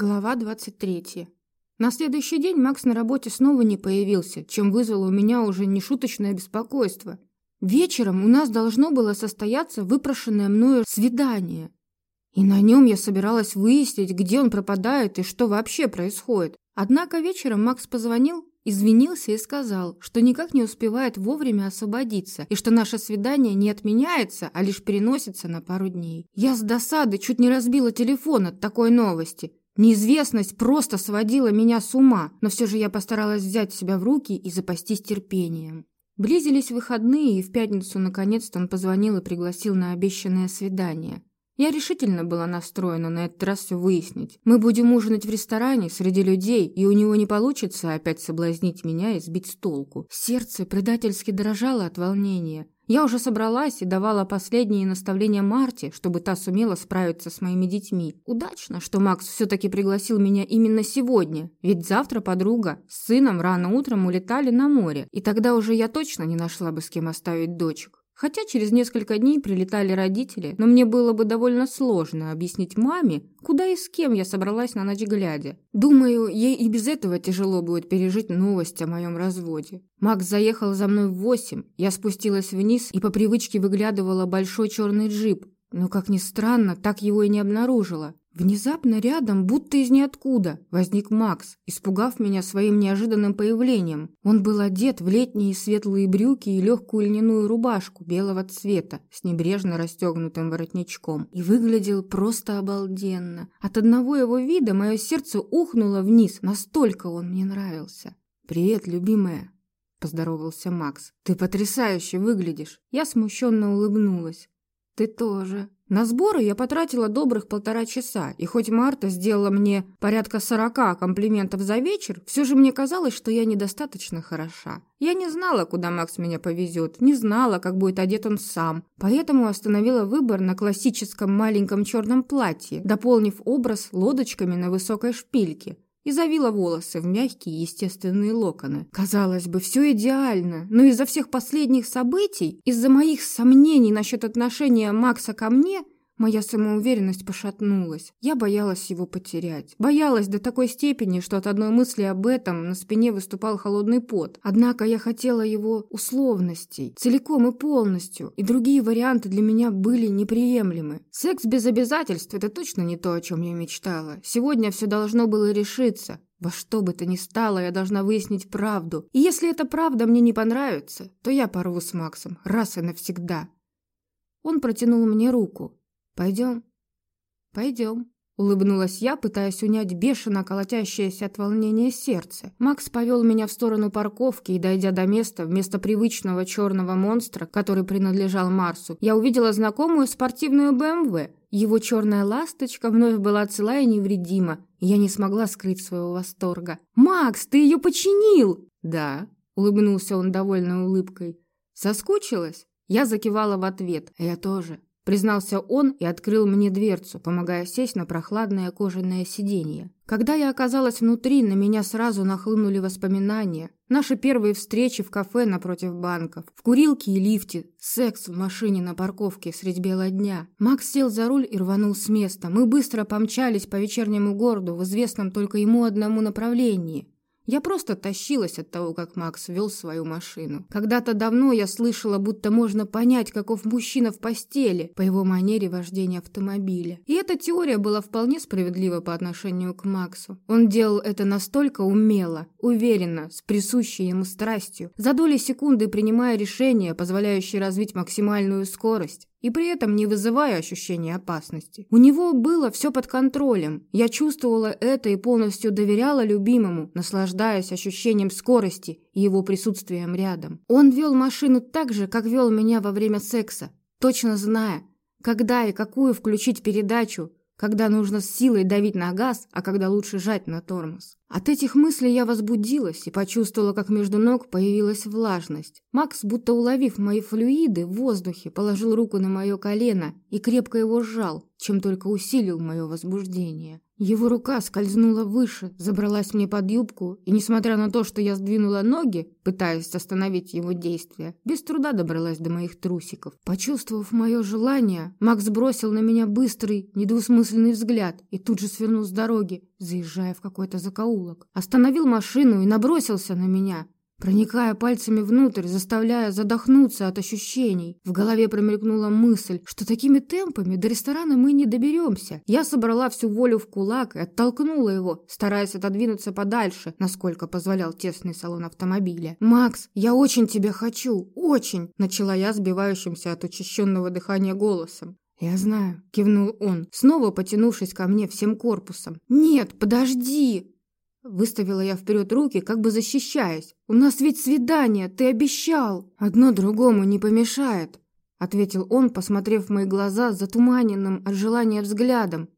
Глава 23. На следующий день Макс на работе снова не появился, чем вызвало у меня уже нешуточное беспокойство. Вечером у нас должно было состояться выпрошенное мною свидание. И на нем я собиралась выяснить, где он пропадает и что вообще происходит. Однако вечером Макс позвонил, извинился и сказал, что никак не успевает вовремя освободиться и что наше свидание не отменяется, а лишь переносится на пару дней. Я с досады чуть не разбила телефон от такой новости. Неизвестность просто сводила меня с ума, но все же я постаралась взять себя в руки и запастись терпением. Близились выходные, и в пятницу наконец-то он позвонил и пригласил на обещанное свидание. Я решительно была настроена на этот раз все выяснить. Мы будем ужинать в ресторане среди людей, и у него не получится опять соблазнить меня и сбить с толку. Сердце предательски дрожало от волнения. Я уже собралась и давала последние наставления Марте, чтобы та сумела справиться с моими детьми. Удачно, что Макс все-таки пригласил меня именно сегодня, ведь завтра подруга с сыном рано утром улетали на море, и тогда уже я точно не нашла бы с кем оставить дочек. Хотя через несколько дней прилетали родители, но мне было бы довольно сложно объяснить маме, куда и с кем я собралась на ночь глядя. Думаю, ей и без этого тяжело будет пережить новость о моем разводе. Макс заехал за мной в восемь, я спустилась вниз и по привычке выглядывала большой черный джип, но, как ни странно, так его и не обнаружила. Внезапно рядом, будто из ниоткуда, возник Макс, испугав меня своим неожиданным появлением. Он был одет в летние светлые брюки и легкую льняную рубашку белого цвета с небрежно расстегнутым воротничком и выглядел просто обалденно. От одного его вида мое сердце ухнуло вниз, настолько он мне нравился. «Привет, любимая!» – поздоровался Макс. «Ты потрясающе выглядишь!» Я смущенно улыбнулась. «Ты тоже!» На сборы я потратила добрых полтора часа, и хоть Марта сделала мне порядка сорока комплиментов за вечер, все же мне казалось, что я недостаточно хороша. Я не знала, куда Макс меня повезет, не знала, как будет одет он сам, поэтому остановила выбор на классическом маленьком черном платье, дополнив образ лодочками на высокой шпильке и завила волосы в мягкие естественные локоны. Казалось бы, все идеально, но из-за всех последних событий, из-за моих сомнений насчет отношения Макса ко мне, Моя самоуверенность пошатнулась. Я боялась его потерять. Боялась до такой степени, что от одной мысли об этом на спине выступал холодный пот. Однако я хотела его условностей, целиком и полностью, и другие варианты для меня были неприемлемы. Секс без обязательств – это точно не то, о чем я мечтала. Сегодня все должно было решиться. Во что бы то ни стало, я должна выяснить правду. И если эта правда мне не понравится, то я порву с Максом раз и навсегда. Он протянул мне руку. «Пойдем?» «Пойдем», — улыбнулась я, пытаясь унять бешено колотящееся от волнения сердце. Макс повел меня в сторону парковки, и, дойдя до места, вместо привычного черного монстра, который принадлежал Марсу, я увидела знакомую спортивную БМВ. Его черная ласточка вновь была цела и невредима, я не смогла скрыть своего восторга. «Макс, ты ее починил!» «Да», — улыбнулся он довольной улыбкой. «Соскучилась?» Я закивала в ответ. «Я тоже» признался он и открыл мне дверцу, помогая сесть на прохладное кожаное сиденье. Когда я оказалась внутри, на меня сразу нахлынули воспоминания. Наши первые встречи в кафе напротив банков, в курилке и лифте, секс в машине на парковке средь бела дня. Макс сел за руль и рванул с места. Мы быстро помчались по вечернему городу в известном только ему одному направлении. Я просто тащилась от того, как Макс вел свою машину. Когда-то давно я слышала, будто можно понять, каков мужчина в постели по его манере вождения автомобиля. И эта теория была вполне справедлива по отношению к Максу. Он делал это настолько умело, уверенно, с присущей ему страстью, за доли секунды принимая решения, позволяющие развить максимальную скорость и при этом не вызывая ощущения опасности. У него было все под контролем. Я чувствовала это и полностью доверяла любимому, наслаждаясь ощущением скорости и его присутствием рядом. Он вел машину так же, как вел меня во время секса, точно зная, когда и какую включить передачу, когда нужно с силой давить на газ, а когда лучше жать на тормоз. От этих мыслей я возбудилась и почувствовала, как между ног появилась влажность. Макс, будто уловив мои флюиды в воздухе, положил руку на мое колено и крепко его сжал, чем только усилил мое возбуждение. Его рука скользнула выше, забралась мне под юбку, и, несмотря на то, что я сдвинула ноги, пытаясь остановить его действия, без труда добралась до моих трусиков. Почувствовав мое желание, Макс бросил на меня быстрый, недвусмысленный взгляд и тут же свернул с дороги, заезжая в какой-то закоулок. Остановил машину и набросился на меня проникая пальцами внутрь, заставляя задохнуться от ощущений. В голове промелькнула мысль, что такими темпами до ресторана мы не доберемся. Я собрала всю волю в кулак и оттолкнула его, стараясь отодвинуться подальше, насколько позволял тесный салон автомобиля. «Макс, я очень тебя хочу, очень!» начала я сбивающимся от учащенного дыхания голосом. «Я знаю», — кивнул он, снова потянувшись ко мне всем корпусом. «Нет, подожди!» Выставила я вперед руки, как бы защищаясь. «У нас ведь свидание, ты обещал!» «Одно другому не помешает», — ответил он, посмотрев в мои глаза затуманенным от желания взглядом.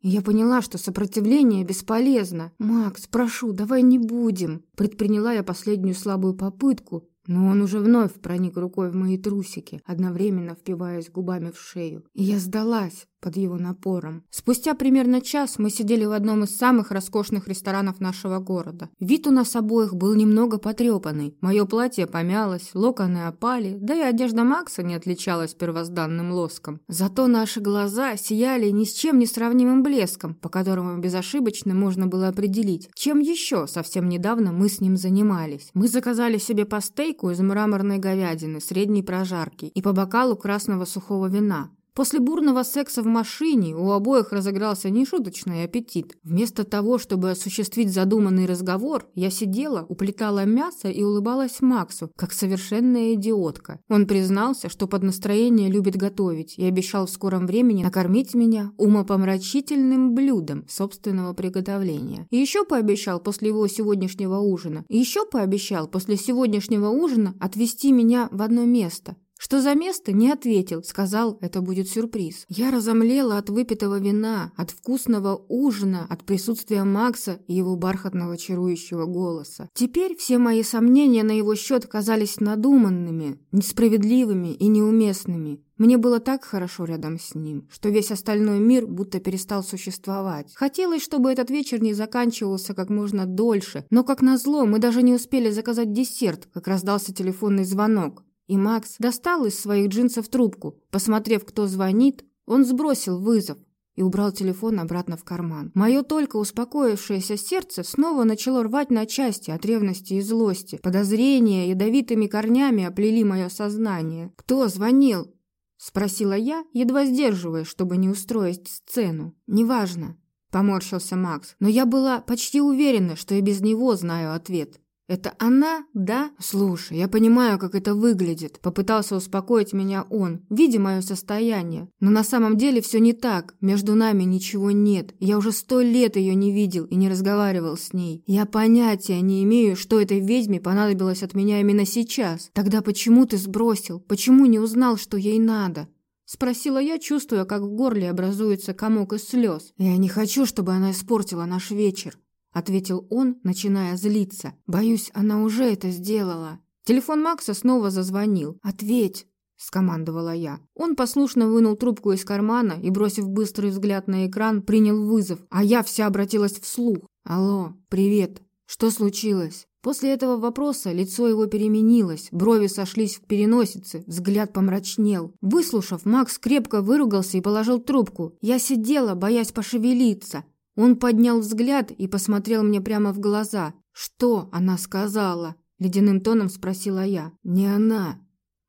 Я поняла, что сопротивление бесполезно. «Макс, прошу, давай не будем!» Предприняла я последнюю слабую попытку, но он уже вновь проник рукой в мои трусики, одновременно впиваясь губами в шею. И я сдалась под его напором. Спустя примерно час мы сидели в одном из самых роскошных ресторанов нашего города. Вид у нас обоих был немного потрепанный. Мое платье помялось, локоны опали, да и одежда Макса не отличалась первозданным лоском. Зато наши глаза сияли ни с чем не сравнимым блеском, по которому безошибочно можно было определить, чем еще совсем недавно мы с ним занимались. Мы заказали себе по стейку из мраморной говядины средней прожарки и по бокалу красного сухого вина. После бурного секса в машине у обоих разыгрался нешуточный аппетит. Вместо того, чтобы осуществить задуманный разговор, я сидела, уплетала мясо и улыбалась Максу, как совершенная идиотка. Он признался, что под настроение любит готовить и обещал в скором времени накормить меня умопомрачительным блюдом собственного приготовления. И еще пообещал после его сегодняшнего ужина. И еще пообещал после сегодняшнего ужина отвезти меня в одно место. Что за место, не ответил, сказал, это будет сюрприз. Я разомлела от выпитого вина, от вкусного ужина, от присутствия Макса и его бархатного чарующего голоса. Теперь все мои сомнения на его счет казались надуманными, несправедливыми и неуместными. Мне было так хорошо рядом с ним, что весь остальной мир будто перестал существовать. Хотелось, чтобы этот вечер не заканчивался как можно дольше, но, как назло, мы даже не успели заказать десерт, как раздался телефонный звонок. И Макс достал из своих джинсов трубку. Посмотрев, кто звонит, он сбросил вызов и убрал телефон обратно в карман. Мое только успокоившееся сердце снова начало рвать на части от ревности и злости. Подозрения ядовитыми корнями оплели мое сознание. «Кто звонил?» – спросила я, едва сдерживая, чтобы не устроить сцену. «Неважно», – поморщился Макс, но я была почти уверена, что и без него знаю ответ. «Это она, да? Слушай, я понимаю, как это выглядит», — попытался успокоить меня он, видя мое состояние. «Но на самом деле все не так. Между нами ничего нет. Я уже сто лет ее не видел и не разговаривал с ней. Я понятия не имею, что этой ведьме понадобилось от меня именно сейчас. Тогда почему ты сбросил? Почему не узнал, что ей надо?» Спросила я, чувствуя, как в горле образуется комок из слез. «Я не хочу, чтобы она испортила наш вечер ответил он, начиная злиться. Боюсь, она уже это сделала. Телефон Макса снова зазвонил. Ответь, скомандовала я. Он послушно вынул трубку из кармана и, бросив быстрый взгляд на экран, принял вызов, а я вся обратилась вслух. Алло, привет. Что случилось? После этого вопроса лицо его переменилось, брови сошлись в переносице, взгляд помрачнел. Выслушав, Макс крепко выругался и положил трубку. Я сидела, боясь пошевелиться. Он поднял взгляд и посмотрел мне прямо в глаза. «Что она сказала?» – ледяным тоном спросила я. «Не она.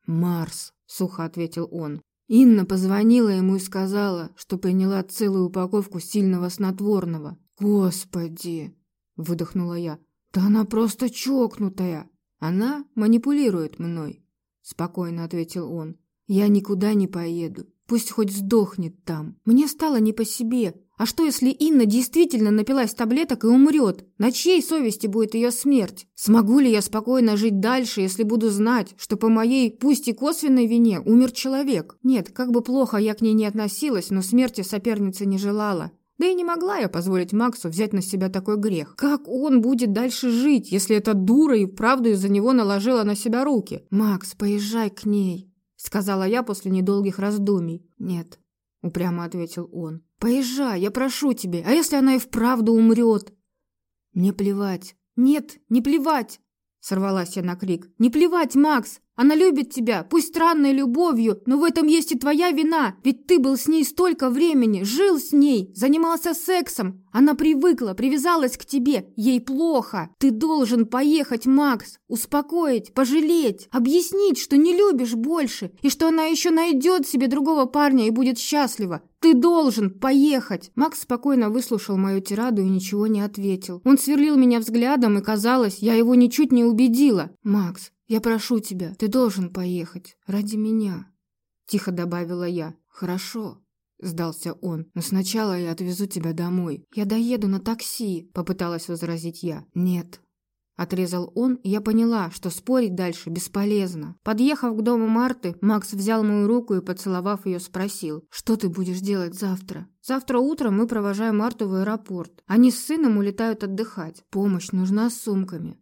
Марс», – сухо ответил он. Инна позвонила ему и сказала, что приняла целую упаковку сильного снотворного. «Господи!» – выдохнула я. «Да она просто чокнутая!» «Она манипулирует мной», – спокойно ответил он. «Я никуда не поеду. Пусть хоть сдохнет там. Мне стало не по себе. А что, если Инна действительно напилась таблеток и умрет? На чьей совести будет ее смерть? Смогу ли я спокойно жить дальше, если буду знать, что по моей, пусть и косвенной вине, умер человек? Нет, как бы плохо я к ней не относилась, но смерти соперница не желала. Да и не могла я позволить Максу взять на себя такой грех. Как он будет дальше жить, если эта дура и вправду из-за него наложила на себя руки? «Макс, поезжай к ней», — сказала я после недолгих раздумий. «Нет», — упрямо ответил он. Поезжай, я прошу тебя. А если она и вправду умрет? Мне плевать. Нет, не плевать. Сорвалась я на крик. «Не плевать, Макс! Она любит тебя, пусть странной любовью, но в этом есть и твоя вина, ведь ты был с ней столько времени, жил с ней, занимался сексом. Она привыкла, привязалась к тебе, ей плохо. Ты должен поехать, Макс, успокоить, пожалеть, объяснить, что не любишь больше, и что она еще найдет себе другого парня и будет счастлива. Ты должен поехать!» Макс спокойно выслушал мою тираду и ничего не ответил. Он сверлил меня взглядом, и казалось, я его ничуть не убедила. «Макс, я прошу тебя, ты должен поехать. Ради меня!» Тихо добавила я. «Хорошо», — сдался он. «Но сначала я отвезу тебя домой. Я доеду на такси», — попыталась возразить я. «Нет, Отрезал он, и я поняла, что спорить дальше бесполезно. Подъехав к дому Марты, Макс взял мою руку и, поцеловав ее, спросил, «Что ты будешь делать завтра?» «Завтра утром мы провожаем Марту в аэропорт. Они с сыном улетают отдыхать. Помощь нужна с сумками».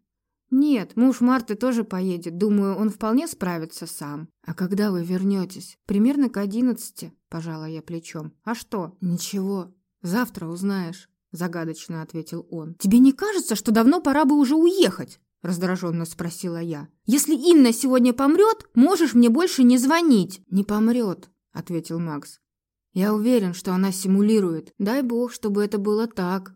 «Нет, муж Марты тоже поедет. Думаю, он вполне справится сам». «А когда вы вернетесь?» «Примерно к одиннадцати», – пожала я плечом. «А что?» «Ничего. Завтра узнаешь». – загадочно ответил он. «Тебе не кажется, что давно пора бы уже уехать?» – раздраженно спросила я. «Если Инна сегодня помрет, можешь мне больше не звонить». «Не помрет», – ответил Макс. «Я уверен, что она симулирует. Дай бог, чтобы это было так».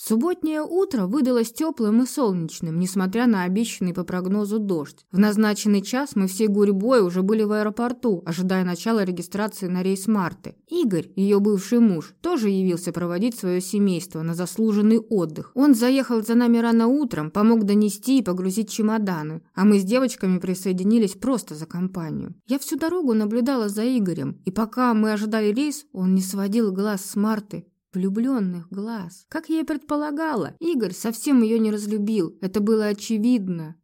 Субботнее утро выдалось теплым и солнечным, несмотря на обещанный по прогнозу дождь. В назначенный час мы всей гурьбой уже были в аэропорту, ожидая начала регистрации на рейс Марты. Игорь, ее бывший муж, тоже явился проводить свое семейство на заслуженный отдых. Он заехал за нами рано утром, помог донести и погрузить чемоданы, а мы с девочками присоединились просто за компанию. Я всю дорогу наблюдала за Игорем, и пока мы ожидали рейс, он не сводил глаз с Марты, влюбленных глаз. Как я и предполагала, Игорь совсем ее не разлюбил, это было очевидно.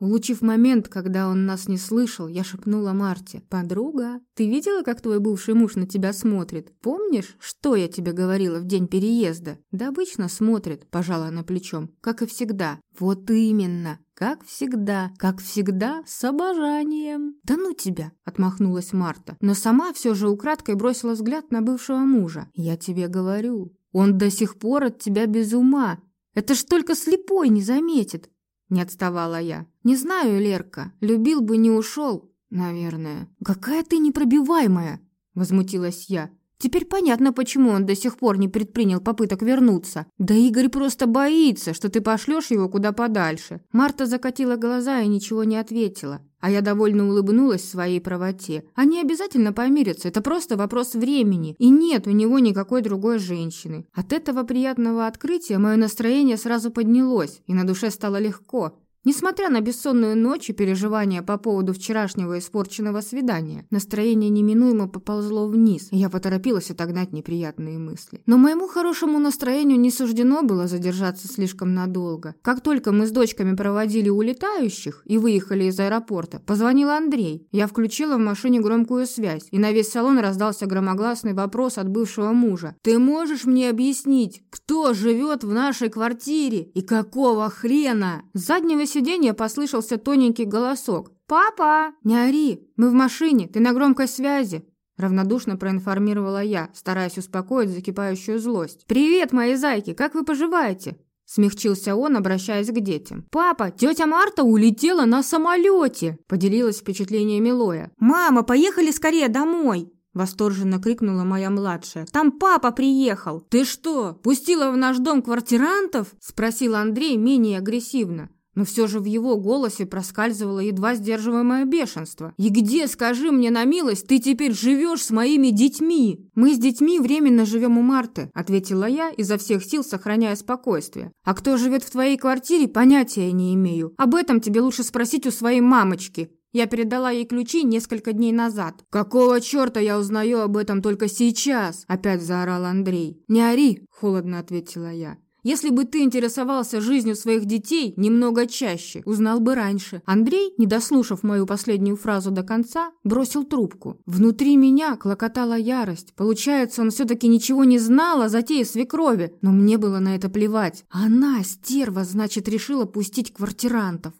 Улучив момент, когда он нас не слышал, я шепнула Марте. «Подруга, ты видела, как твой бывший муж на тебя смотрит? Помнишь, что я тебе говорила в день переезда?» «Да обычно смотрит», – пожала она плечом, – «как и всегда». «Вот именно, как всегда, как всегда, с обожанием». «Да ну тебя!» – отмахнулась Марта, но сама все же украдкой бросила взгляд на бывшего мужа. «Я тебе говорю, он до сих пор от тебя без ума. Это ж только слепой не заметит. Не отставала я. «Не знаю, Лерка, любил бы, не ушел, наверное». «Какая ты непробиваемая!» Возмутилась я. Теперь понятно, почему он до сих пор не предпринял попыток вернуться. Да Игорь просто боится, что ты пошлешь его куда подальше. Марта закатила глаза и ничего не ответила. А я довольно улыбнулась своей правоте. Они обязательно помирятся, это просто вопрос времени. И нет у него никакой другой женщины. От этого приятного открытия мое настроение сразу поднялось, и на душе стало легко. Несмотря на бессонную ночь и переживания по поводу вчерашнего испорченного свидания, настроение неминуемо поползло вниз, и я поторопилась отогнать неприятные мысли. Но моему хорошему настроению не суждено было задержаться слишком надолго. Как только мы с дочками проводили улетающих и выехали из аэропорта, позвонил Андрей. Я включила в машине громкую связь, и на весь салон раздался громогласный вопрос от бывшего мужа. «Ты можешь мне объяснить, кто живет в нашей квартире и какого хрена?» С заднего сиденья послышался тоненький голосок. «Папа! Не ори! Мы в машине, ты на громкой связи!» Равнодушно проинформировала я, стараясь успокоить закипающую злость. «Привет, мои зайки! Как вы поживаете?» Смягчился он, обращаясь к детям. «Папа, тетя Марта улетела на самолете!» Поделилась впечатлениями Лоя. «Мама, поехали скорее домой!» Восторженно крикнула моя младшая. «Там папа приехал!» «Ты что, пустила в наш дом квартирантов?» Спросил Андрей менее агрессивно но все же в его голосе проскальзывало едва сдерживаемое бешенство. «И где, скажи мне на милость, ты теперь живешь с моими детьми?» «Мы с детьми временно живем у Марты», — ответила я, изо всех сил сохраняя спокойствие. «А кто живет в твоей квартире, понятия не имею. Об этом тебе лучше спросить у своей мамочки». Я передала ей ключи несколько дней назад. «Какого черта я узнаю об этом только сейчас?» Опять заорал Андрей. «Не ори!» – холодно ответила я. Если бы ты интересовался жизнью своих детей немного чаще, узнал бы раньше. Андрей, не дослушав мою последнюю фразу до конца, бросил трубку. Внутри меня клокотала ярость. Получается, он все-таки ничего не знал о затее свекрови, но мне было на это плевать. Она, стерва, значит, решила пустить квартирантов.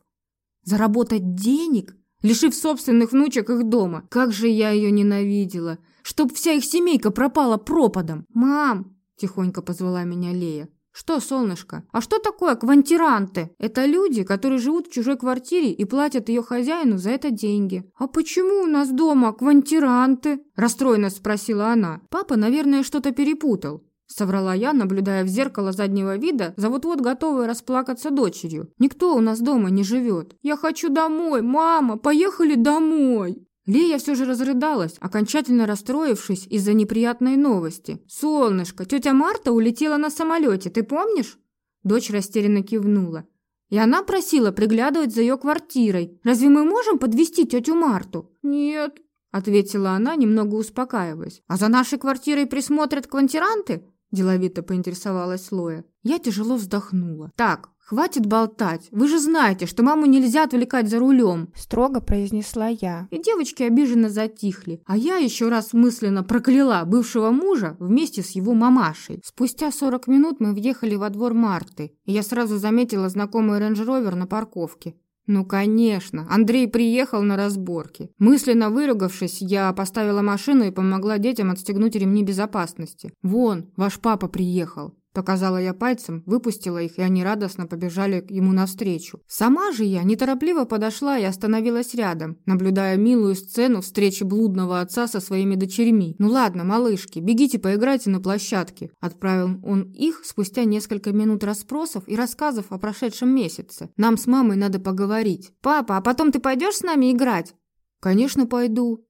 Заработать денег, лишив собственных внучек их дома. Как же я ее ненавидела. Чтоб вся их семейка пропала пропадом. «Мам!» – тихонько позвала меня Лея. «Что, солнышко? А что такое квартиранты? Это люди, которые живут в чужой квартире и платят ее хозяину за это деньги. А почему у нас дома квартиранты?» Расстроенно спросила она. Папа, наверное, что-то перепутал. Соврала я, наблюдая в зеркало заднего вида за вот-вот готовой расплакаться дочерью. «Никто у нас дома не живет. Я хочу домой, мама, поехали домой!» Лея все же разрыдалась, окончательно расстроившись из-за неприятной новости. «Солнышко, тетя Марта улетела на самолете, ты помнишь?» Дочь растерянно кивнула. «И она просила приглядывать за ее квартирой. Разве мы можем подвести тетю Марту?» «Нет», — ответила она, немного успокаиваясь. «А за нашей квартирой присмотрят квартиранты?» Деловито поинтересовалась Лоя. Я тяжело вздохнула. «Так, «Хватит болтать. Вы же знаете, что маму нельзя отвлекать за рулем», – строго произнесла я. И девочки обиженно затихли. А я еще раз мысленно прокляла бывшего мужа вместе с его мамашей. Спустя 40 минут мы въехали во двор Марты, и я сразу заметила знакомый Range Rover на парковке. Ну, конечно, Андрей приехал на разборки. Мысленно выругавшись, я поставила машину и помогла детям отстегнуть ремни безопасности. «Вон, ваш папа приехал». Показала я пальцем, выпустила их, и они радостно побежали к ему навстречу. Сама же я неторопливо подошла и остановилась рядом, наблюдая милую сцену встречи блудного отца со своими дочерьми. «Ну ладно, малышки, бегите поиграйте на площадке», – отправил он их спустя несколько минут расспросов и рассказов о прошедшем месяце. «Нам с мамой надо поговорить». «Папа, а потом ты пойдешь с нами играть?» «Конечно, пойду».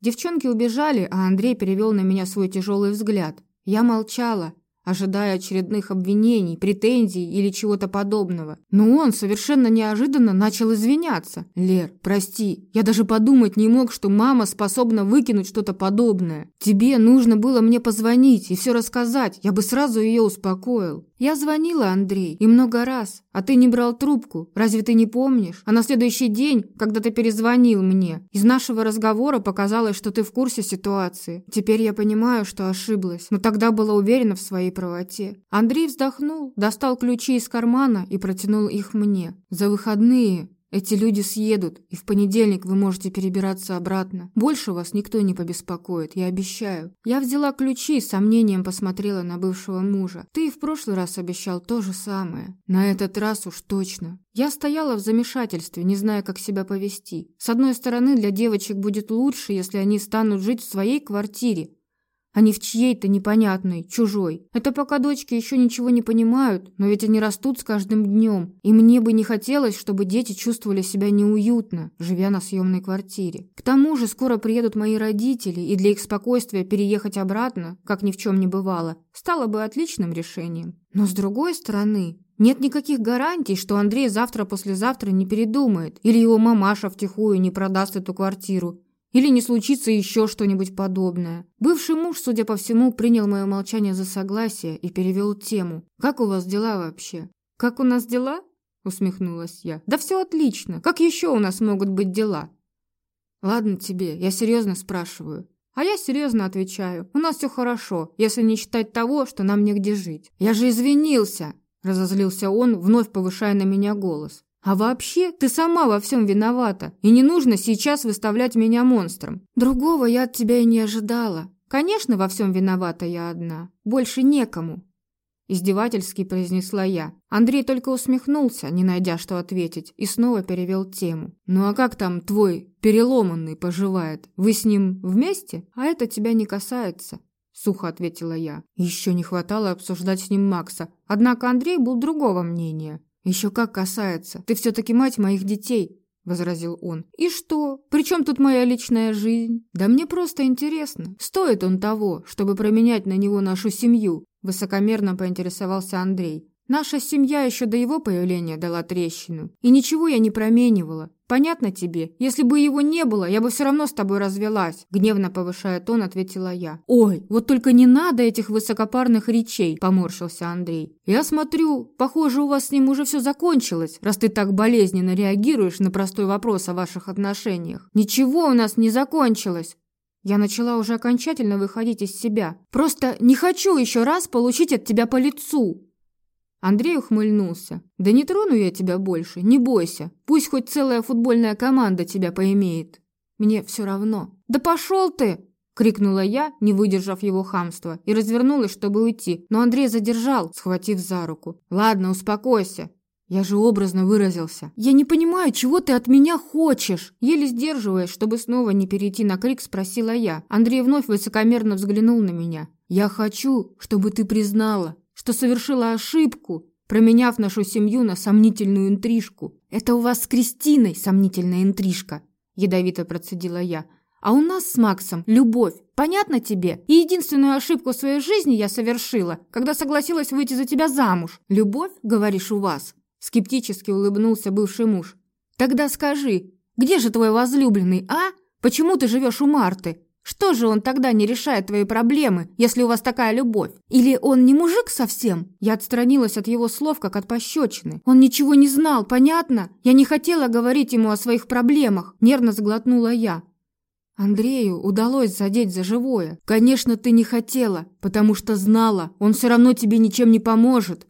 Девчонки убежали, а Андрей перевел на меня свой тяжелый взгляд. Я молчала, ожидая очередных обвинений, претензий или чего-то подобного. Но он совершенно неожиданно начал извиняться. «Лер, прости, я даже подумать не мог, что мама способна выкинуть что-то подобное. Тебе нужно было мне позвонить и все рассказать, я бы сразу ее успокоил». Я звонила, Андрей, и много раз, а ты не брал трубку. Разве ты не помнишь? А на следующий день, когда ты перезвонил мне, из нашего разговора показалось, что ты в курсе ситуации. Теперь я понимаю, что ошиблась, но тогда была уверена в своей правоте. Андрей вздохнул, достал ключи из кармана и протянул их мне. За выходные эти люди съедут, и в понедельник вы можете перебираться обратно. Больше вас никто не побеспокоит, я обещаю. Я взяла ключи и с сомнением посмотрела на бывшего мужа. Ты и в прошлый раз обещал то же самое. На этот раз уж точно. Я стояла в замешательстве, не зная, как себя повести. С одной стороны, для девочек будет лучше, если они станут жить в своей квартире, а не в чьей-то непонятной, чужой. Это пока дочки еще ничего не понимают, но ведь они растут с каждым днем. И мне бы не хотелось, чтобы дети чувствовали себя неуютно, живя на съемной квартире. К тому же скоро приедут мои родители, и для их спокойствия переехать обратно, как ни в чем не бывало, стало бы отличным решением. Но с другой стороны, нет никаких гарантий, что Андрей завтра-послезавтра не передумает, или его мамаша втихую не продаст эту квартиру, или не случится еще что-нибудь подобное. Бывший муж, судя по всему, принял мое молчание за согласие и перевел тему. «Как у вас дела вообще?» «Как у нас дела?» – усмехнулась я. «Да все отлично. Как еще у нас могут быть дела?» «Ладно тебе, я серьезно спрашиваю». А я серьезно отвечаю. «У нас все хорошо, если не считать того, что нам негде жить». «Я же извинился!» – разозлился он, вновь повышая на меня голос. А вообще, ты сама во всем виновата, и не нужно сейчас выставлять меня монстром. Другого я от тебя и не ожидала. Конечно, во всем виновата я одна. Больше некому. Издевательски произнесла я. Андрей только усмехнулся, не найдя что ответить, и снова перевел тему. «Ну а как там твой переломанный поживает? Вы с ним вместе? А это тебя не касается». Сухо ответила я. Еще не хватало обсуждать с ним Макса. Однако Андрей был другого мнения. «Еще как касается. Ты все-таки мать моих детей», — возразил он. «И что? При чем тут моя личная жизнь? Да мне просто интересно, стоит он того, чтобы променять на него нашу семью?» Высокомерно поинтересовался Андрей. Наша семья еще до его появления дала трещину. И ничего я не променивала. Понятно тебе? Если бы его не было, я бы все равно с тобой развелась. Гневно повышая тон, ответила я. Ой, вот только не надо этих высокопарных речей, поморщился Андрей. Я смотрю, похоже, у вас с ним уже все закончилось, раз ты так болезненно реагируешь на простой вопрос о ваших отношениях. Ничего у нас не закончилось. Я начала уже окончательно выходить из себя. Просто не хочу еще раз получить от тебя по лицу. Андрей ухмыльнулся. «Да не трону я тебя больше, не бойся. Пусть хоть целая футбольная команда тебя поимеет. Мне все равно». «Да пошел ты!» крикнула я, не выдержав его хамства, и развернулась, чтобы уйти, но Андрей задержал, схватив за руку. Ладно, успокойся. Я же образно выразился. Я не понимаю, чего ты от меня хочешь? Еле сдерживаясь, чтобы снова не перейти на крик, спросила я. Андрей вновь высокомерно взглянул на меня. Я хочу, чтобы ты признала, что совершила ошибку, променяв нашу семью на сомнительную интрижку. Это у вас с Кристиной сомнительная интрижка, ядовито процедила я. А у нас с Максом любовь. Понятно тебе? И единственную ошибку в своей жизни я совершила, когда согласилась выйти за тебя замуж. Любовь, говоришь, у вас? Скептически улыбнулся бывший муж. Тогда скажи, где же твой возлюбленный, а? Почему ты живешь у Марты? Что же он тогда не решает твои проблемы, если у вас такая любовь? Или он не мужик совсем? Я отстранилась от его слов, как от пощечины. Он ничего не знал, понятно? Я не хотела говорить ему о своих проблемах. Нервно сглотнула я. Андрею удалось задеть за живое. Конечно, ты не хотела, потому что знала, он все равно тебе ничем не поможет.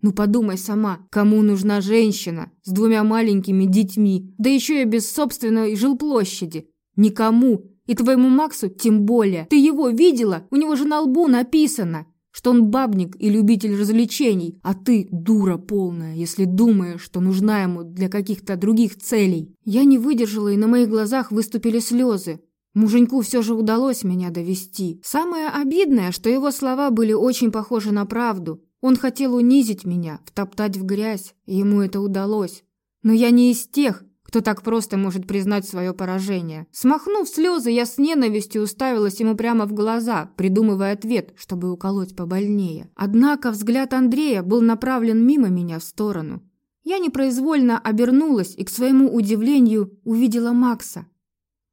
Ну подумай сама, кому нужна женщина с двумя маленькими детьми, да еще и без собственной жилплощади? Никому. И твоему Максу тем более. Ты его видела? У него же на лбу написано, что он бабник и любитель развлечений, а ты дура полная, если думаешь, что нужна ему для каких-то других целей. Я не выдержала, и на моих глазах выступили слезы. Муженьку все же удалось меня довести. Самое обидное, что его слова были очень похожи на правду. Он хотел унизить меня, втоптать в грязь, ему это удалось. Но я не из тех, кто так просто может признать свое поражение. Смахнув слезы, я с ненавистью уставилась ему прямо в глаза, придумывая ответ, чтобы уколоть побольнее. Однако взгляд Андрея был направлен мимо меня в сторону. Я непроизвольно обернулась и, к своему удивлению, увидела Макса.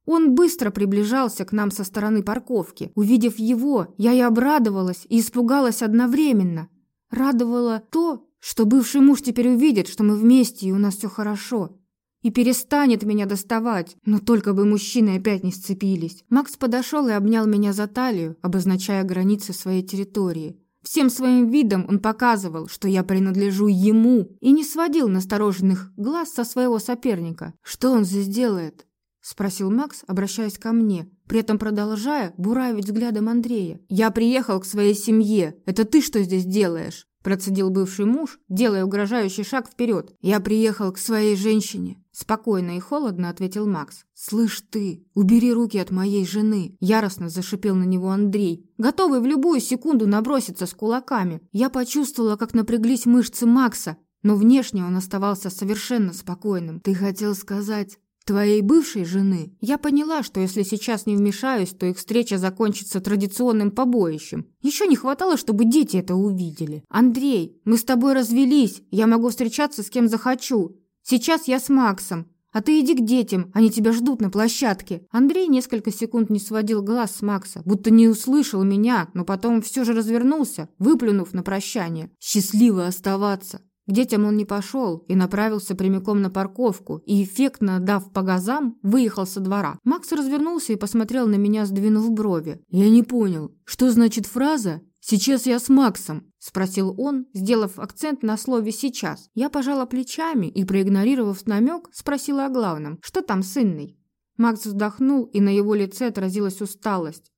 Он быстро приближался к нам со стороны парковки. Увидев его, я и обрадовалась, и испугалась одновременно. Радовало то, что бывший муж теперь увидит, что мы вместе и у нас все хорошо. И перестанет меня доставать, но только бы мужчины опять не сцепились. Макс подошел и обнял меня за талию, обозначая границы своей территории. Всем своим видом он показывал, что я принадлежу ему, и не сводил настороженных глаз со своего соперника. Что он здесь делает? спросил Макс, обращаясь ко мне, при этом продолжая буравить взглядом Андрея. Я приехал к своей семье. Это ты что здесь делаешь? процедил бывший муж, делая угрожающий шаг вперед. Я приехал к своей женщине, спокойно и холодно ответил Макс. Слышь ты, убери руки от моей жены, яростно зашипел на него Андрей, готовый в любую секунду наброситься с кулаками. Я почувствовала, как напряглись мышцы Макса, но внешне он оставался совершенно спокойным. Ты хотел сказать, твоей бывшей жены, я поняла, что если сейчас не вмешаюсь, то их встреча закончится традиционным побоищем. Еще не хватало, чтобы дети это увидели. Андрей, мы с тобой развелись, я могу встречаться с кем захочу. Сейчас я с Максом, а ты иди к детям, они тебя ждут на площадке. Андрей несколько секунд не сводил глаз с Макса, будто не услышал меня, но потом все же развернулся, выплюнув на прощание. Счастливо оставаться. К детям он не пошел и направился прямиком на парковку, и, эффектно дав по газам, выехал со двора. Макс развернулся и посмотрел на меня, сдвинув брови. «Я не понял, что значит фраза «Сейчас я с Максом», – спросил он, сделав акцент на слове «сейчас». Я пожала плечами и, проигнорировав намек, спросила о главном. «Что там с Инной?» Макс вздохнул, и на его лице отразилась усталость.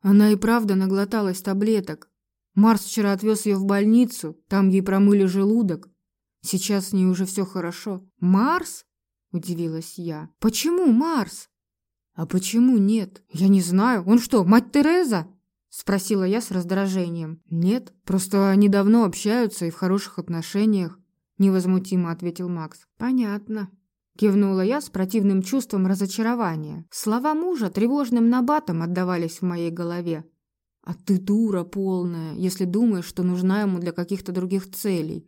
Она и правда наглоталась таблеток. Марс вчера отвез ее в больницу, там ей промыли желудок. Сейчас с ней уже все хорошо. Марс? Удивилась я. Почему Марс? А почему нет? Я не знаю. Он что, мать Тереза? Спросила я с раздражением. Нет, просто они давно общаются и в хороших отношениях. Невозмутимо ответил Макс. Понятно. Кивнула я с противным чувством разочарования. Слова мужа тревожным набатом отдавались в моей голове. А ты дура полная, если думаешь, что нужна ему для каких-то других целей.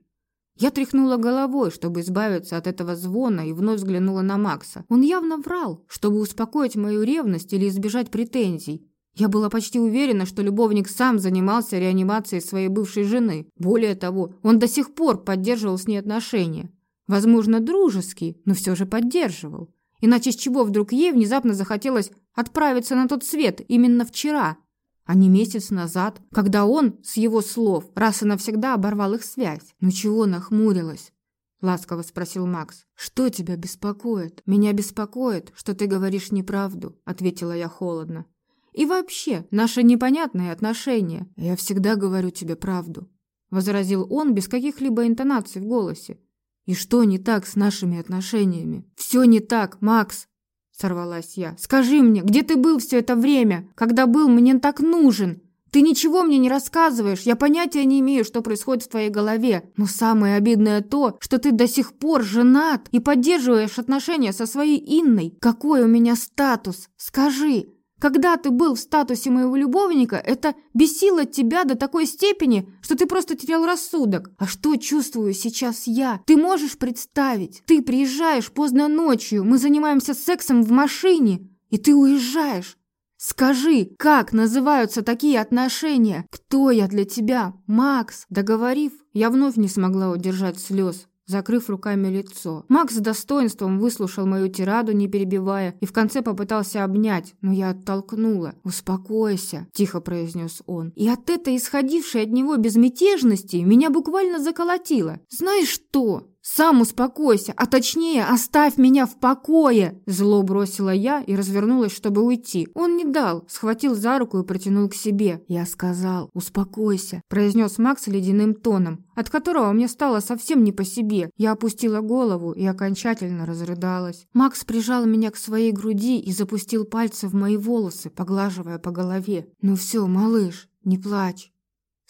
Я тряхнула головой, чтобы избавиться от этого звона, и вновь взглянула на Макса. Он явно врал, чтобы успокоить мою ревность или избежать претензий. Я была почти уверена, что любовник сам занимался реанимацией своей бывшей жены. Более того, он до сих пор поддерживал с ней отношения. Возможно, дружеские, но все же поддерживал. Иначе с чего вдруг ей внезапно захотелось отправиться на тот свет именно вчера, а не месяц назад, когда он, с его слов, раз и навсегда оборвал их связь. «Ну чего нахмурилась?» — ласково спросил Макс. «Что тебя беспокоит?» «Меня беспокоит, что ты говоришь неправду», — ответила я холодно. И вообще, наши непонятные отношения. Я всегда говорю тебе правду, возразил он без каких-либо интонаций в голосе. И что не так с нашими отношениями? Все не так, Макс, сорвалась я. Скажи мне, где ты был все это время, когда был мне так нужен? Ты ничего мне не рассказываешь, я понятия не имею, что происходит в твоей голове. Но самое обидное то, что ты до сих пор женат и поддерживаешь отношения со своей Инной. Какой у меня статус? Скажи. Когда ты был в статусе моего любовника, это бесило тебя до такой степени, что ты просто терял рассудок. А что чувствую сейчас я? Ты можешь представить? Ты приезжаешь поздно ночью, мы занимаемся сексом в машине, и ты уезжаешь. Скажи, как называются такие отношения? Кто я для тебя, Макс? Договорив, я вновь не смогла удержать слез, закрыв руками лицо. Макс с достоинством выслушал мою тираду, не перебивая, и в конце попытался обнять, но я оттолкнула. «Успокойся», – тихо произнес он. И от этой исходившей от него безмятежности меня буквально заколотило. «Знаешь что? Сам успокойся, а точнее, оставь меня в покое!» Зло бросила я и развернулась, чтобы уйти. Он не дал, схватил за руку и протянул к себе. «Я сказал, успокойся», – произнес Макс ледяным тоном, от которого мне стало совсем не по себе. Я опустила голову и окончательно разрыдалась. Макс прижал меня к своей груди и запустил пальцы в мои волосы, поглаживая по голове. «Ну все, малыш, не плачь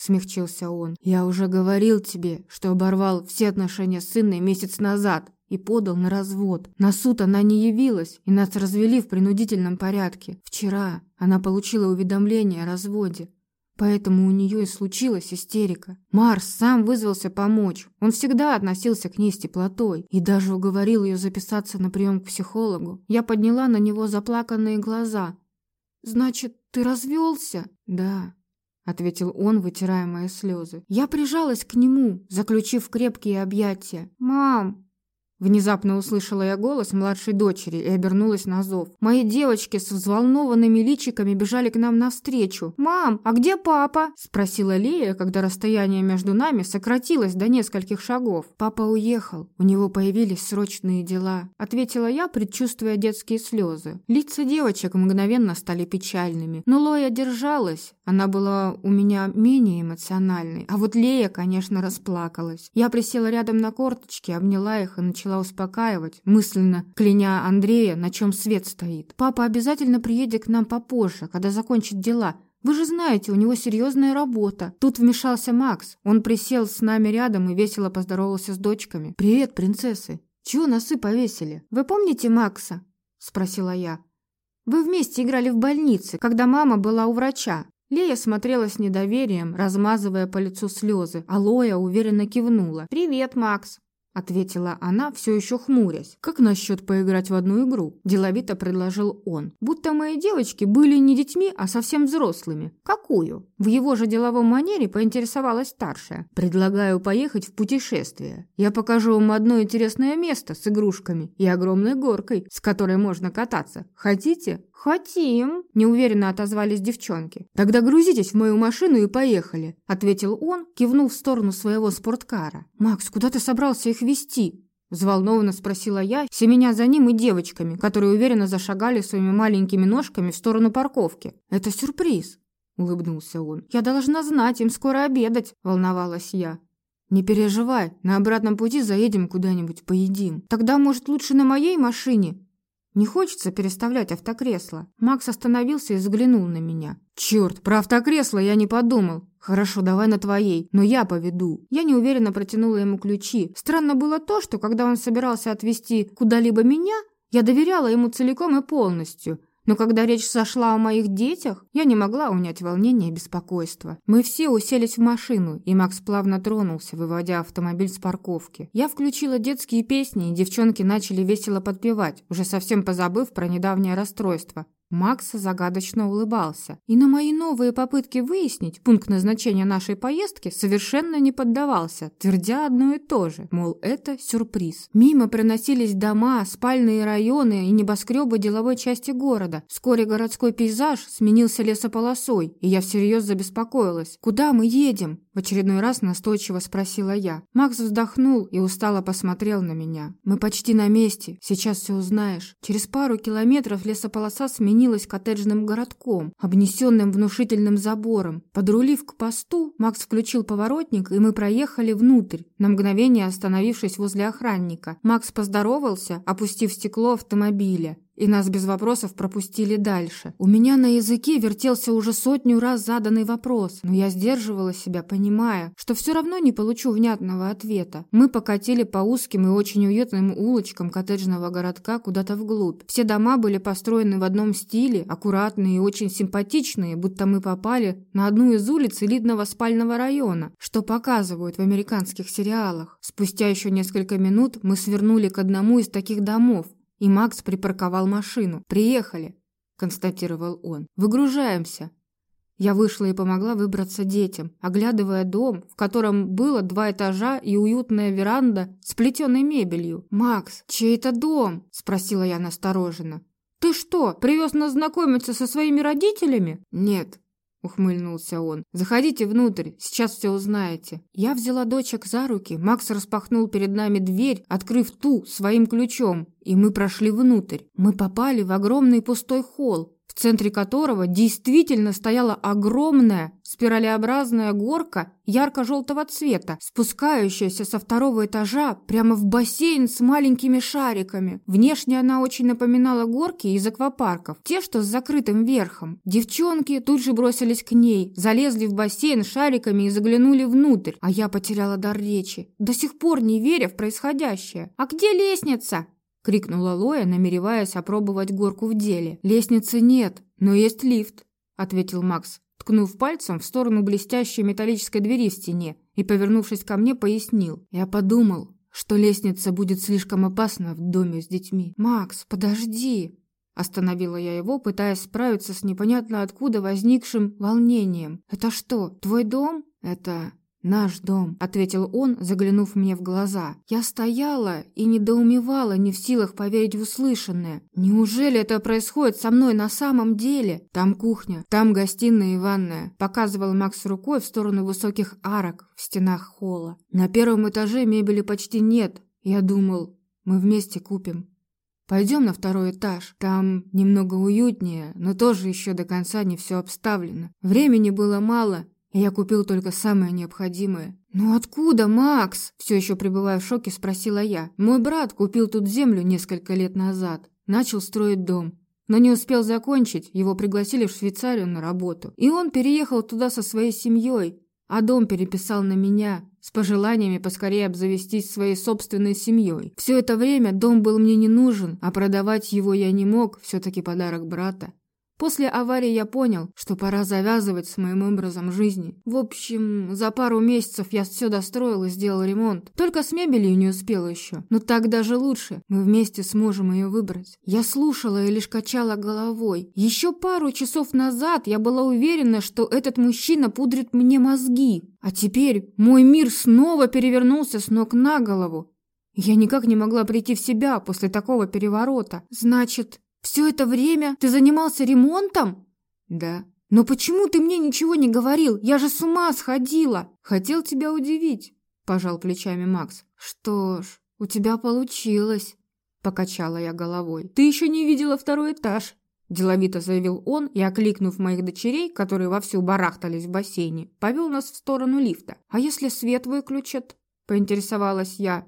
смягчился он. Я уже говорил тебе, что оборвал все отношения с Инной месяц назад и подал на развод. На суд она не явилась, и нас развели в принудительном порядке. Вчера она получила уведомление о разводе. Поэтому у нее и случилась истерика. Марс сам вызвался помочь. Он всегда относился к ней с теплотой и даже уговорил ее записаться на прием к психологу. Я подняла на него заплаканные глаза. «Значит, ты развелся?» «Да», — ответил он, вытирая мои слезы. Я прижалась к нему, заключив крепкие объятия. «Мам, Внезапно услышала я голос младшей дочери и обернулась на зов. Мои девочки с взволнованными личиками бежали к нам навстречу. «Мам, а где папа?» – спросила Лея, когда расстояние между нами сократилось до нескольких шагов. «Папа уехал, у него появились срочные дела», – ответила я, предчувствуя детские слезы. Лица девочек мгновенно стали печальными, но Лоя держалась. Она была у меня менее эмоциональной, а вот Лея, конечно, расплакалась. Я присела рядом на корточки, обняла их и начала начала успокаивать, мысленно кляня Андрея, на чем свет стоит. «Папа обязательно приедет к нам попозже, когда закончит дела. Вы же знаете, у него серьезная работа». Тут вмешался Макс. Он присел с нами рядом и весело поздоровался с дочками. «Привет, принцессы. Чего носы повесили? Вы помните Макса?» – спросила я. «Вы вместе играли в больнице, когда мама была у врача. Лея смотрела с недоверием, размазывая по лицу слезы, а Лоя уверенно кивнула. «Привет, Макс ответила она, все еще хмурясь. Как насчет поиграть в одну игру? деловито предложил он. Будто мои девочки были не детьми, а совсем взрослыми. Какую? В его же деловом манере поинтересовалась старшая. Предлагаю поехать в путешествие. Я покажу вам одно интересное место с игрушками и огромной горкой, с которой можно кататься. Хотите? «Хотим», – неуверенно отозвались девчонки. «Тогда грузитесь в мою машину и поехали», – ответил он, кивнув в сторону своего спорткара. «Макс, куда ты собрался их вести? Взволнованно спросила я, семеня за ним и девочками, которые уверенно зашагали своими маленькими ножками в сторону парковки. «Это сюрприз», – улыбнулся он. «Я должна знать, им скоро обедать», – волновалась я. «Не переживай, на обратном пути заедем куда-нибудь, поедим. Тогда, может, лучше на моей машине?» Не хочется переставлять автокресло. Макс остановился и взглянул на меня. Черт, про автокресло я не подумал. Хорошо, давай на твоей, но я поведу. Я неуверенно протянула ему ключи. Странно было то, что когда он собирался отвезти куда-либо меня, я доверяла ему целиком и полностью. Но когда речь сошла о моих детях, я не могла унять волнение и беспокойство. Мы все уселись в машину, и Макс плавно тронулся, выводя автомобиль с парковки. Я включила детские песни, и девчонки начали весело подпевать, уже совсем позабыв про недавнее расстройство. Макс загадочно улыбался. И на мои новые попытки выяснить пункт назначения нашей поездки совершенно не поддавался, твердя одно и то же, мол, это сюрприз. Мимо проносились дома, спальные районы и небоскребы деловой части города. Вскоре городской пейзаж сменился лесополосой, и я всерьез забеспокоилась. «Куда мы едем?» В очередной раз настойчиво спросила я. Макс вздохнул и устало посмотрел на меня. «Мы почти на месте, сейчас все узнаешь. Через пару километров лесополоса сменилась сменилась коттеджным городком, обнесенным внушительным забором. Подрулив к посту, Макс включил поворотник, и мы проехали внутрь, на мгновение остановившись возле охранника. Макс поздоровался, опустив стекло автомобиля и нас без вопросов пропустили дальше. У меня на языке вертелся уже сотню раз заданный вопрос, но я сдерживала себя, понимая, что все равно не получу внятного ответа. Мы покатили по узким и очень уютным улочкам коттеджного городка куда-то вглубь. Все дома были построены в одном стиле, аккуратные и очень симпатичные, будто мы попали на одну из улиц элитного спального района, что показывают в американских сериалах. Спустя еще несколько минут мы свернули к одному из таких домов, и Макс припарковал машину. «Приехали», – констатировал он. «Выгружаемся». Я вышла и помогла выбраться детям, оглядывая дом, в котором было два этажа и уютная веранда с плетеной мебелью. «Макс, чей это дом?» – спросила я настороженно. «Ты что, привез нас знакомиться со своими родителями?» «Нет, ухмыльнулся он. Заходите внутрь, сейчас все узнаете. Я взяла дочек за руки. Макс распахнул перед нами дверь, открыв ту своим ключом, и мы прошли внутрь. Мы попали в огромный пустой холл, в центре которого действительно стояла огромная спиралеобразная горка ярко-желтого цвета, спускающаяся со второго этажа прямо в бассейн с маленькими шариками. Внешне она очень напоминала горки из аквапарков, те, что с закрытым верхом. Девчонки тут же бросились к ней, залезли в бассейн шариками и заглянули внутрь, а я потеряла дар речи, до сих пор не веря в происходящее. «А где лестница?» — крикнула Лоя, намереваясь опробовать горку в деле. «Лестницы нет, но есть лифт», — ответил Макс, ткнув пальцем в сторону блестящей металлической двери в стене и, повернувшись ко мне, пояснил. «Я подумал, что лестница будет слишком опасна в доме с детьми». «Макс, подожди!» Остановила я его, пытаясь справиться с непонятно откуда возникшим волнением. «Это что, твой дом?» «Это «Наш дом», — ответил он, заглянув мне в глаза. Я стояла и недоумевала, не в силах поверить в услышанное. Неужели это происходит со мной на самом деле? Там кухня, там гостиная и ванная, показывал Макс рукой в сторону высоких арок в стенах холла. На первом этаже мебели почти нет. Я думал, мы вместе купим. Пойдем на второй этаж. Там немного уютнее, но тоже еще до конца не все обставлено. Времени было мало, я купил только самое необходимое. «Ну откуда, Макс?» Все еще пребывая в шоке, спросила я. «Мой брат купил тут землю несколько лет назад. Начал строить дом. Но не успел закончить, его пригласили в Швейцарию на работу. И он переехал туда со своей семьей, а дом переписал на меня, с пожеланиями поскорее обзавестись своей собственной семьей. Все это время дом был мне не нужен, а продавать его я не мог, все-таки подарок брата. После аварии я понял, что пора завязывать с моим образом жизни. В общем, за пару месяцев я все достроил и сделал ремонт. Только с мебелью не успел еще. Но так даже лучше. Мы вместе сможем ее выбрать. Я слушала и лишь качала головой. Еще пару часов назад я была уверена, что этот мужчина пудрит мне мозги. А теперь мой мир снова перевернулся с ног на голову. Я никак не могла прийти в себя после такого переворота. Значит, все это время ты занимался ремонтом? Да. Но почему ты мне ничего не говорил? Я же с ума сходила. Хотел тебя удивить, пожал плечами Макс. Что ж, у тебя получилось, покачала я головой. Ты еще не видела второй этаж. Деловито заявил он и, окликнув моих дочерей, которые вовсю барахтались в бассейне, повел нас в сторону лифта. «А если свет выключат?» – поинтересовалась я.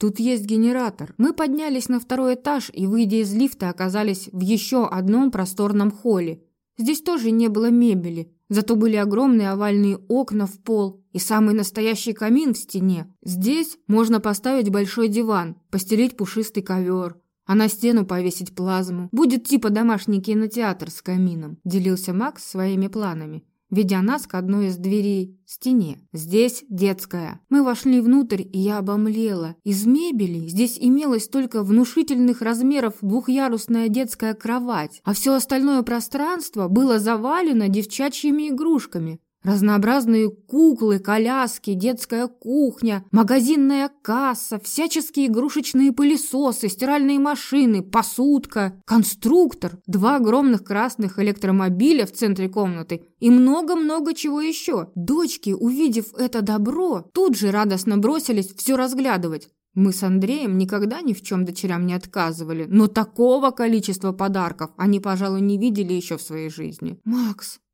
Тут есть генератор. Мы поднялись на второй этаж и, выйдя из лифта, оказались в еще одном просторном холле. Здесь тоже не было мебели, зато были огромные овальные окна в пол и самый настоящий камин в стене. Здесь можно поставить большой диван, постелить пушистый ковер, а на стену повесить плазму. Будет типа домашний кинотеатр с камином, делился Макс своими планами ведя нас к одной из дверей стене. Здесь детская. Мы вошли внутрь, и я обомлела. Из мебели здесь имелось только внушительных размеров двухъярусная детская кровать, а все остальное пространство было завалено девчачьими игрушками. Разнообразные куклы, коляски, детская кухня, магазинная касса, всяческие игрушечные пылесосы, стиральные машины, посудка, конструктор, два огромных красных электромобиля в центре комнаты и много-много чего еще. Дочки, увидев это добро, тут же радостно бросились все разглядывать. Мы с Андреем никогда ни в чем дочерям не отказывали, но такого количества подарков они, пожалуй, не видели еще в своей жизни. «Макс!» –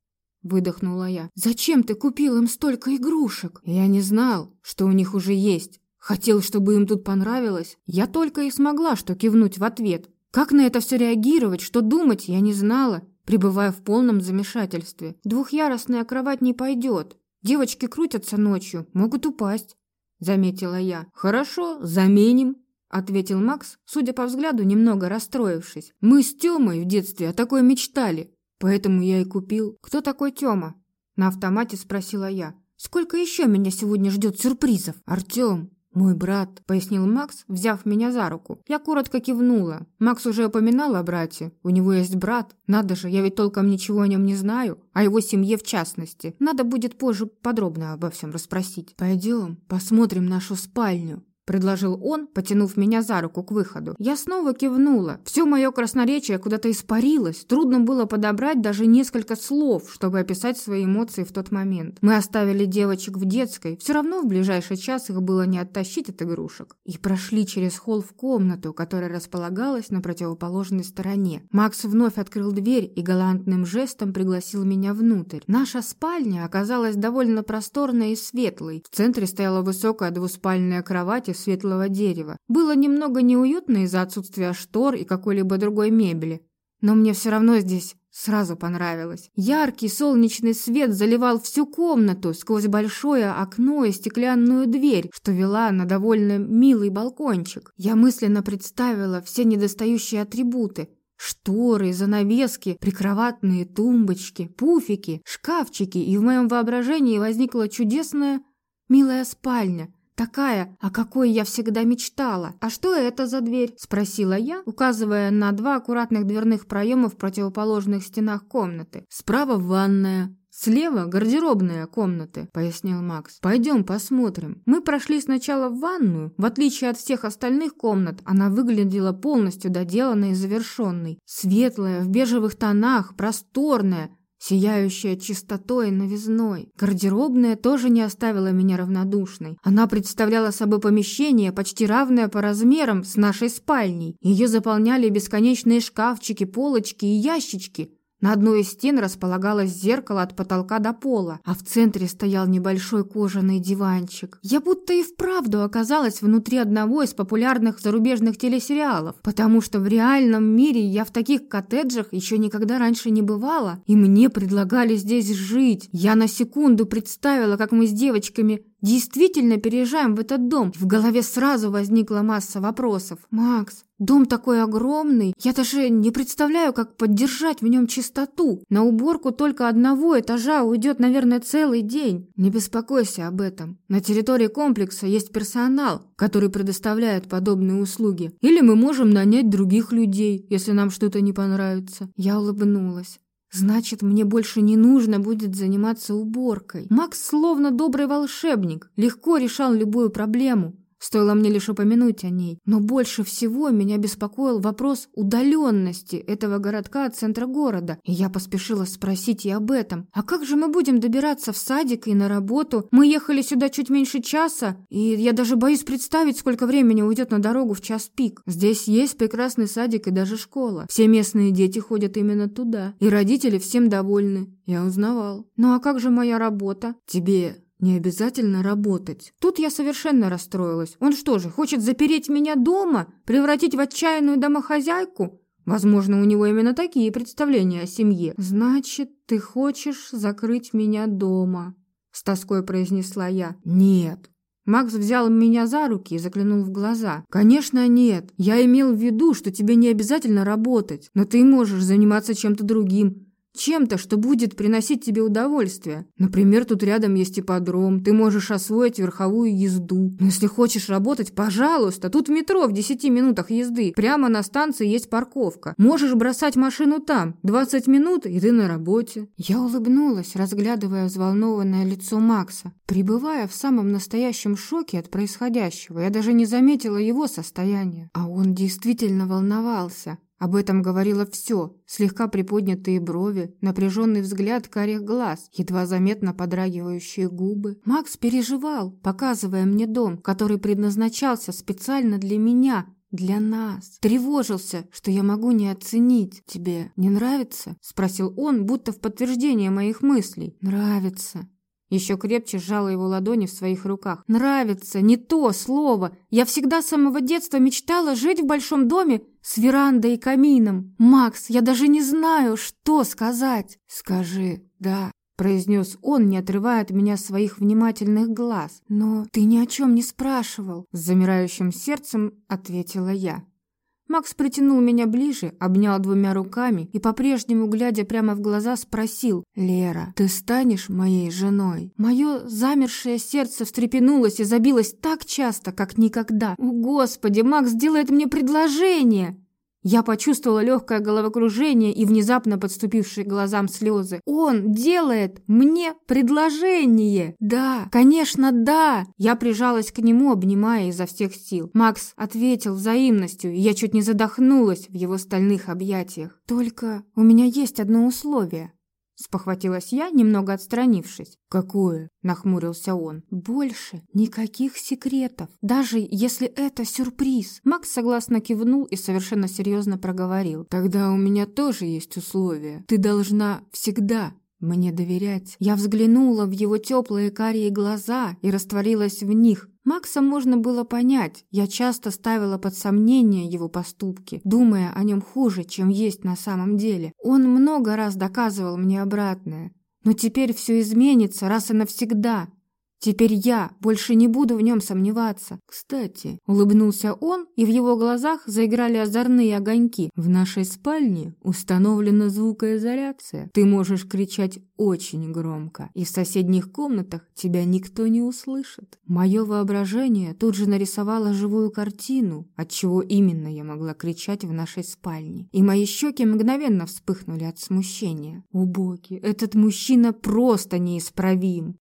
выдохнула я. «Зачем ты купил им столько игрушек?» «Я не знал, что у них уже есть. Хотел, чтобы им тут понравилось. Я только и смогла что кивнуть в ответ. Как на это все реагировать, что думать, я не знала, пребывая в полном замешательстве. Двухъярусная кровать не пойдет. Девочки крутятся ночью, могут упасть. — заметила я. «Хорошо, заменим», — ответил Макс, судя по взгляду, немного расстроившись. «Мы с Тёмой в детстве о такой мечтали, поэтому я и купил». «Кто такой Тёма?» — на автомате спросила я. «Сколько еще меня сегодня ждет сюрпризов?» «Артём, «Мой брат», — пояснил Макс, взяв меня за руку. Я коротко кивнула. Макс уже упоминал о брате. У него есть брат. Надо же, я ведь толком ничего о нем не знаю. О его семье в частности. Надо будет позже подробно обо всем расспросить. «Пойдем, посмотрим нашу спальню», предложил он, потянув меня за руку к выходу. Я снова кивнула. Все мое красноречие куда-то испарилось. Трудно было подобрать даже несколько слов, чтобы описать свои эмоции в тот момент. Мы оставили девочек в детской. Все равно в ближайший час их было не оттащить от игрушек. И прошли через холл в комнату, которая располагалась на противоположной стороне. Макс вновь открыл дверь и галантным жестом пригласил меня внутрь. Наша спальня оказалась довольно просторной и светлой. В центре стояла высокая двуспальная кровать светлого дерева. Было немного неуютно из-за отсутствия штор и какой-либо другой мебели. Но мне все равно здесь сразу понравилось. Яркий солнечный свет заливал всю комнату сквозь большое окно и стеклянную дверь, что вела на довольно милый балкончик. Я мысленно представила все недостающие атрибуты. Шторы, занавески, прикроватные тумбочки, пуфики, шкафчики, и в моем воображении возникла чудесная, милая спальня, Такая, о какой я всегда мечтала. А что это за дверь? Спросила я, указывая на два аккуратных дверных проема в противоположных стенах комнаты. Справа ванная, «Слева гардеробная комнаты», — пояснил Макс. «Пойдем посмотрим». Мы прошли сначала в ванную. В отличие от всех остальных комнат, она выглядела полностью доделанной и завершенной. Светлая, в бежевых тонах, просторная, сияющая чистотой и новизной. Гардеробная тоже не оставила меня равнодушной. Она представляла собой помещение, почти равное по размерам с нашей спальней. Ее заполняли бесконечные шкафчики, полочки и ящички, на одной из стен располагалось зеркало от потолка до пола, а в центре стоял небольшой кожаный диванчик. Я будто и вправду оказалась внутри одного из популярных зарубежных телесериалов, потому что в реальном мире я в таких коттеджах еще никогда раньше не бывала, и мне предлагали здесь жить. Я на секунду представила, как мы с девочками действительно переезжаем в этот дом. В голове сразу возникла масса вопросов. «Макс, дом такой огромный, я даже не представляю, как поддержать в нем чистоту. На уборку только одного этажа уйдет, наверное, целый день. Не беспокойся об этом. На территории комплекса есть персонал, который предоставляет подобные услуги. Или мы можем нанять других людей, если нам что-то не понравится». Я улыбнулась. Значит, мне больше не нужно будет заниматься уборкой. Макс словно добрый волшебник, легко решал любую проблему. Стоило мне лишь упомянуть о ней. Но больше всего меня беспокоил вопрос удаленности этого городка от центра города. И я поспешила спросить и об этом. А как же мы будем добираться в садик и на работу? Мы ехали сюда чуть меньше часа, и я даже боюсь представить, сколько времени уйдет на дорогу в час пик. Здесь есть прекрасный садик и даже школа. Все местные дети ходят именно туда. И родители всем довольны. Я узнавал. Ну а как же моя работа? Тебе не обязательно работать. Тут я совершенно расстроилась. Он что же, хочет запереть меня дома? Превратить в отчаянную домохозяйку? Возможно, у него именно такие представления о семье. Значит, ты хочешь закрыть меня дома? С тоской произнесла я. Нет. Макс взял меня за руки и заглянул в глаза. «Конечно нет. Я имел в виду, что тебе не обязательно работать, но ты можешь заниматься чем-то другим, чем-то, что будет приносить тебе удовольствие. Например, тут рядом есть ипподром, ты можешь освоить верховую езду. Но если хочешь работать, пожалуйста, тут метро в 10 минутах езды. Прямо на станции есть парковка. Можешь бросать машину там. 20 минут, и ты на работе. Я улыбнулась, разглядывая взволнованное лицо Макса. Пребывая в самом настоящем шоке от происходящего, я даже не заметила его состояние. А он действительно волновался. Об этом говорило все: слегка приподнятые брови, напряженный взгляд карих глаз, едва заметно подрагивающие губы. Макс переживал, показывая мне дом, который предназначался специально для меня, для нас. Тревожился, что я могу не оценить. Тебе не нравится? спросил он, будто в подтверждение моих мыслей. Нравится. Еще крепче сжала его ладони в своих руках. «Нравится, не то слово. Я всегда с самого детства мечтала жить в большом доме с верандой и камином. Макс, я даже не знаю, что сказать». «Скажи «да», — произнес он, не отрывая от меня своих внимательных глаз. «Но ты ни о чем не спрашивал», — с замирающим сердцем ответила я. Макс притянул меня ближе, обнял двумя руками и, по-прежнему глядя прямо в глаза, спросил «Лера, ты станешь моей женой?» Мое замершее сердце встрепенулось и забилось так часто, как никогда. «О, Господи, Макс делает мне предложение!» Я почувствовала легкое головокружение и внезапно подступившие к глазам слезы. Он делает мне предложение. Да, конечно, да. Я прижалась к нему, обнимая изо всех сил. Макс ответил взаимностью, и я чуть не задохнулась в его стальных объятиях. Только у меня есть одно условие. Спохватилась я, немного отстранившись. «Какое?» – нахмурился он. «Больше никаких секретов, даже если это сюрприз». Макс согласно кивнул и совершенно серьезно проговорил. «Тогда у меня тоже есть условия. Ты должна всегда мне доверять». Я взглянула в его теплые карие глаза и растворилась в них, Макса можно было понять. Я часто ставила под сомнение его поступки, думая о нем хуже, чем есть на самом деле. Он много раз доказывал мне обратное. Но теперь все изменится раз и навсегда. Теперь я больше не буду в нем сомневаться. Кстати, улыбнулся он, и в его глазах заиграли озорные огоньки. В нашей спальне установлена звукоизоляция. Ты можешь кричать очень громко, и в соседних комнатах тебя никто не услышит. Мое воображение тут же нарисовало живую картину, от чего именно я могла кричать в нашей спальне. И мои щеки мгновенно вспыхнули от смущения. Убоги, этот мужчина просто неисправим.